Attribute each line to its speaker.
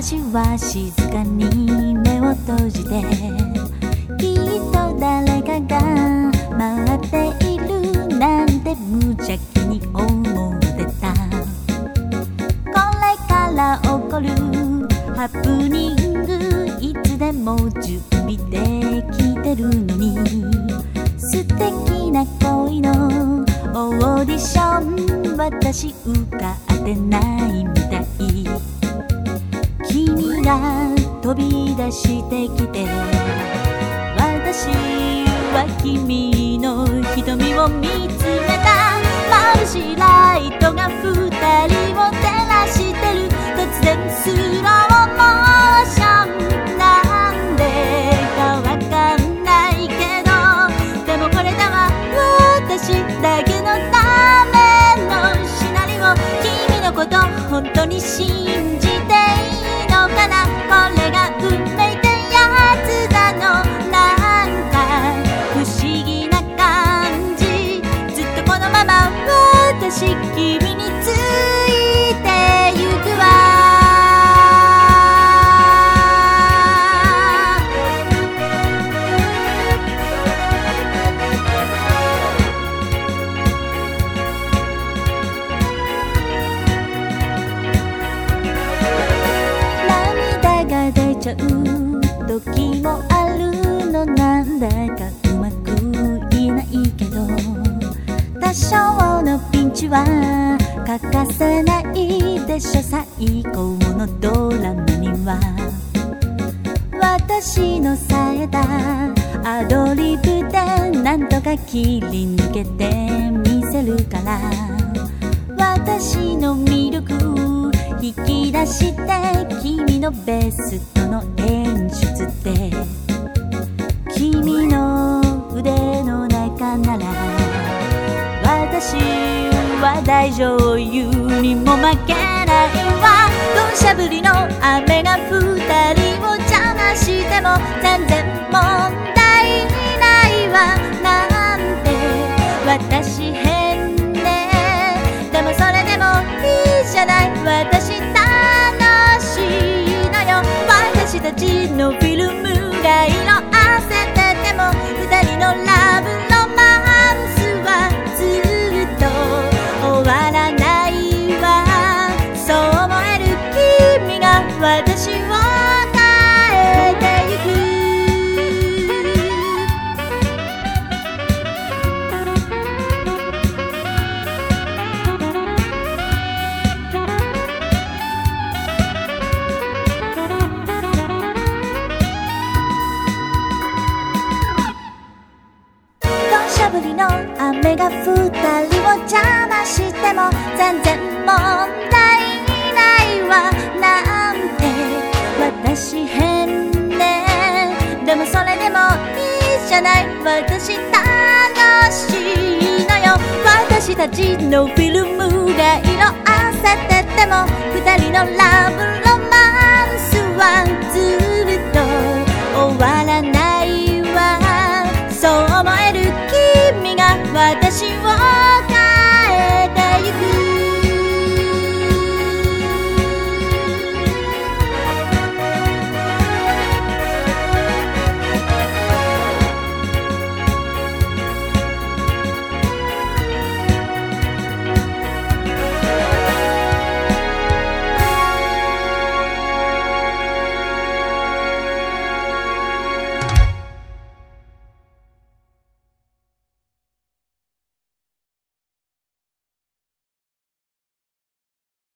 Speaker 1: 私は静かに目を閉じてきっと誰かが待っているなんて無邪気に思ってた。これから起こるハプニングいつでも準備できてるのに素敵な恋のオーディション私受かってないみたい君が飛び出してきて私は君の瞳を見つめた。眩しいライトが二人を照らしてる。突然スローモーションなんでかわかんないけどでもこれだわ私だけのためのシナリオ。君のこと本当に信じ多少のピンチは欠かせないでしょ。最高のドラマには。私の冴えたアドリブでなんとか切り抜けてみせるから。私の魅力引き出して君のベストの演出で。私は大女優にも負けないわ。土砂降りの雨が二人を邪魔しても全然問題ないわ。りの雨が二人を邪魔しても全然問題ないわ。なんて私変ねで。もそれでもいいじゃない。私楽しいのよ。私たちのフィルムが色あせてても二人のラブロ